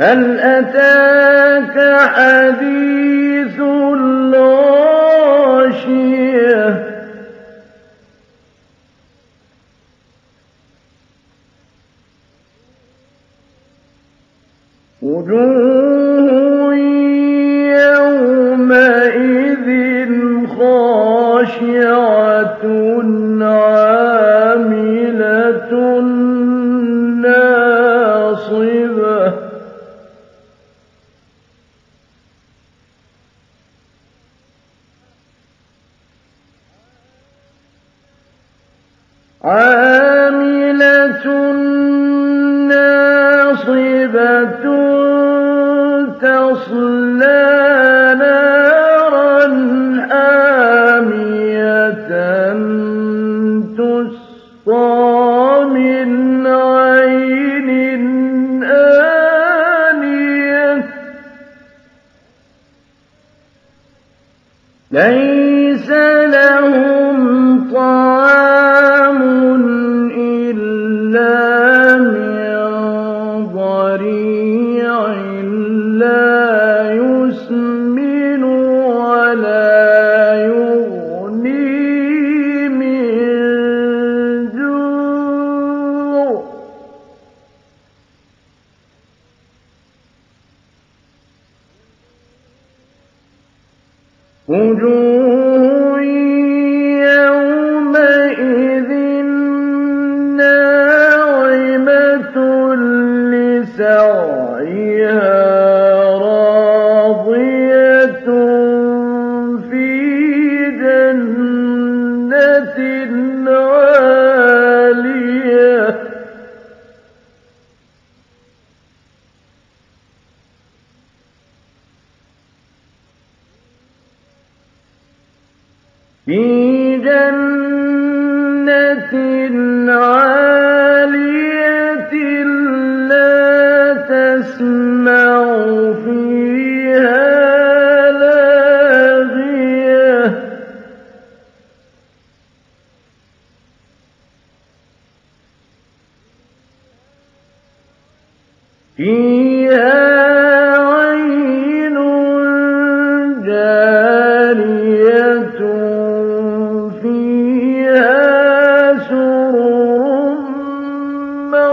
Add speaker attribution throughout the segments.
Speaker 1: هل أتاك حديث الغاشية؟ وجوه يومئذ خاشعة. عاملة ناصبة تصلى نارا حامية تسقى من عين آنية. ليس وجوه في جنة عالية لا تسمع فيها لاغية. فيها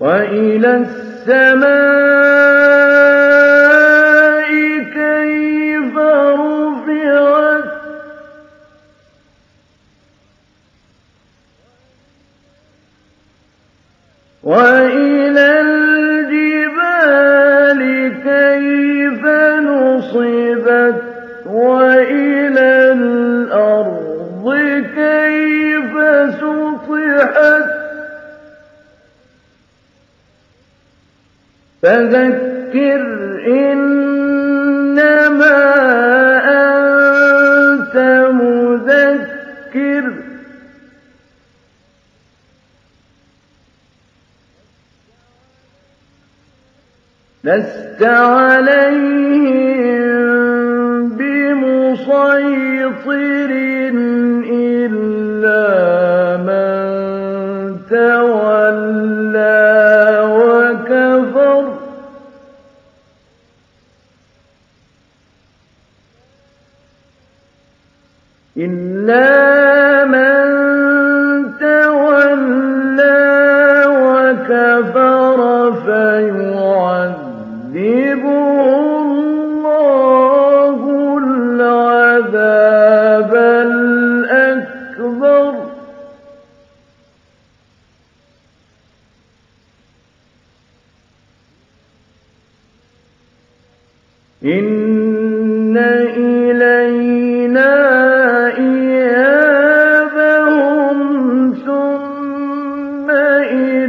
Speaker 1: وإلى السماء فذكر إنما أنت مذكر. لست عليهم إِلَّا مَن تَوَلَّىٰ وَكَفَرَ فَيُعَذِّبُهُ اللَّهُ الْعَذَابَ الْأَكْبَرَ. إن